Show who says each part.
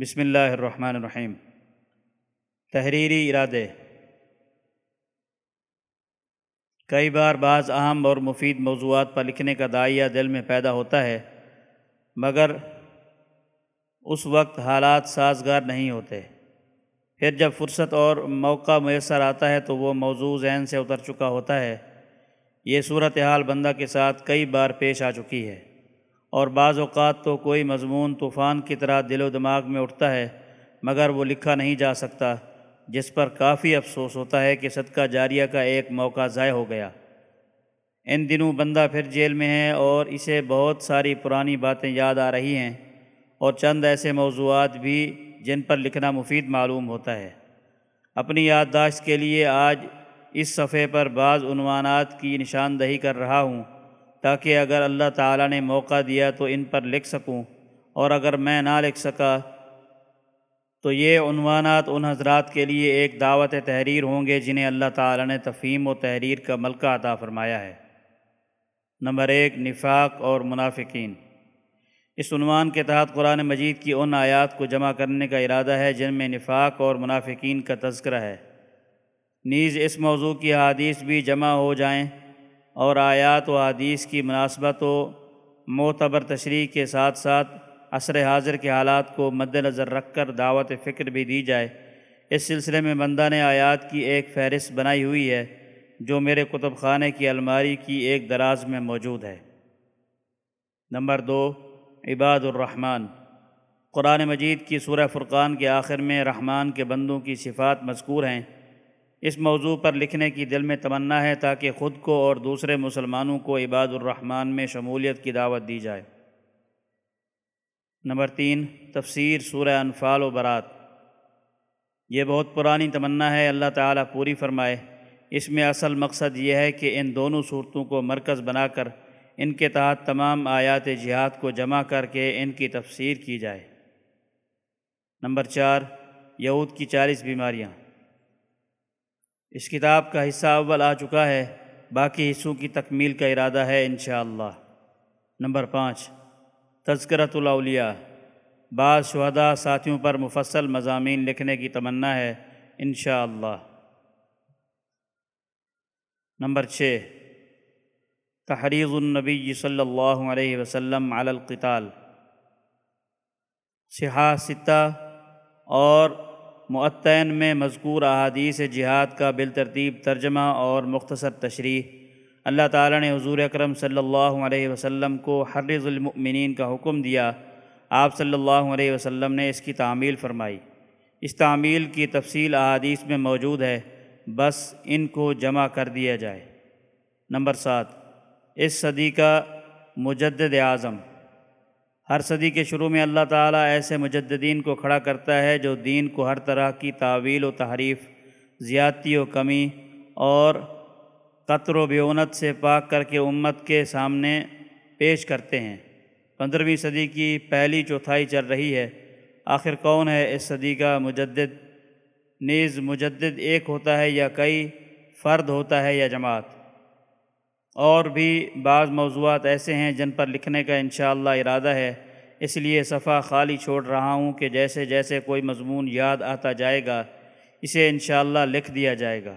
Speaker 1: بسم اللہ الرحمن الرحیم تحریری ارادے کئی بار بعض اہم اور مفید موضوعات پر لکھنے کا دائیہ دل میں پیدا ہوتا ہے مگر اس وقت حالات سازگار نہیں ہوتے پھر جب فرصت اور موقع میسر آتا ہے تو وہ موضوع ذہن سے اتر چکا ہوتا ہے یہ صورتحال بندہ کے ساتھ کئی بار پیش آ چکی ہے اور بعض اوقات تو کوئی مضمون طوفان کی طرح دل و دماغ میں اٹھتا ہے، مگر وہ لکھا نہیں جا سکتا، جس پر کافی افسوس ہوتا ہے کہ صدقہ جاریہ کا ایک موقع ضائع ہو گیا۔ ان دنوں بندہ پھر جیل میں ہے اور اسے بہت ساری پرانی باتیں یاد آ رہی ہیں اور چند ایسے موضوعات بھی جن پر لکھنا مفید معلوم ہوتا ہے۔ اپنی یادداشت کے لیے آج اس صفحے پر بعض عنوانات کی نشاندہی کر رہا ہوں۔ تاکہ اگر اللہ تعالیٰ نے موقع دیا تو ان پر لکھ سکوں اور اگر میں نہ لکھ سکا تو یہ عنوانات ان حضرات کے لیے ایک دعوت تحریر ہوں گے جنہیں اللہ تعالیٰ نے تفہیم و تحریر کا ملکہ عطا فرمایا ہے۔ نمبر ایک، نفاق اور منافقین۔ اس عنوان کے تحت قرآن مجید کی ان آیات کو جمع کرنے کا ارادہ ہے جن میں نفاق اور منافقین کا تذکرہ ہے۔ نیز اس موضوع کی حادیث بھی جمع ہو جائیں۔ اور آیات و حدیث کی مناسبت و معتبر تشریح کے ساتھ ساتھ عصر حاضر کے حالات کو مد نظر رکھ کر دعوت فکر بھی دی جائے۔ اس سلسلے میں بندہ نے آیات کی ایک فہرست بنائی ہوئی ہے، جو میرے کتب خانے کی الماری کی ایک دراز میں موجود ہے۔ نمبر دو، عباد الرحمن۔ قرآن مجید کی سورہ فرقان کے آخر میں رحمان کے بندوں کی صفات مذکور ہیں۔ اس موضوع پر لکھنے کی دل میں تمنا ہے تاکہ خود کو اور دوسرے مسلمانوں کو عباد الرحمن میں شمولیت کی دعوت دی جائے۔ نمبر تین، تفسیر سورہ انفال و برات۔ یہ بہت پرانی تمنا ہے، اللہ تعالیٰ پوری فرمائے۔ اس میں اصل مقصد یہ ہے کہ ان دونوں صورتوں کو مرکز بنا کر ان کے تحت تمام آیات جہاد کو جمع کر کے ان کی تفسیر کی جائے۔ نمبر چار، یہود کی چالیس بیماریاں۔ اس کتاب کا حصہ اول آ چکا ہے، باقی حصوں کی تکمیل کا ارادہ ہے انشاءاللہ۔ نمبر پانچ تذکرت الاولیاء۔ بعض شہداء ساتھیوں پر مفصل مضامین لکھنے کی تمنا ہے انشاءاللہ۔ نمبر چھ، تحریض النبی صلی اللہ علیہ وسلم علی القتال۔ سہا ستہ اور معطین میں مذکور احادیث جہاد کا بالترتیب ترجمہ اور مختصر تشریح۔ اللہ تعالیٰ نے حضور اکرم صلی اللہ علیہ وسلم کو حرض المؤمنین کا حکم دیا۔ آپ صلی اللہ علیہ وسلم نے اس کی تعمیل فرمائی۔ اس تعمیل کی تفصیل احادیث میں موجود ہے۔ بس ان کو جمع کر دیا جائے۔ نمبر سات، اس صدی کا مجدد اعظم۔ ہر صدی کے شروع میں اللہ تعالیٰ ایسے مجددین کو کھڑا کرتا ہے جو دین کو ہر طرح کی تعویل و تحریف، زیادتی و کمی اور قطر و بیونت سے پاک کر کے امت کے سامنے پیش کرتے ہیں۔ پندرہویں صدی کی پہلی چوتھائی چل رہی ہے۔ آخر کون ہے اس صدی کا مجدد؟ نیز مجدد ایک ہوتا ہے یا کئی، فرد ہوتا ہے یا جماعت۔ اور بھی بعض موضوعات ایسے ہیں جن پر لکھنے کا انشاءاللہ ارادہ ہے۔ اس لیے صفحہ خالی چھوڑ رہا ہوں کہ جیسے جیسے کوئی مضمون یاد آتا جائے گا، اسے انشاءاللہ لکھ دیا جائے گا۔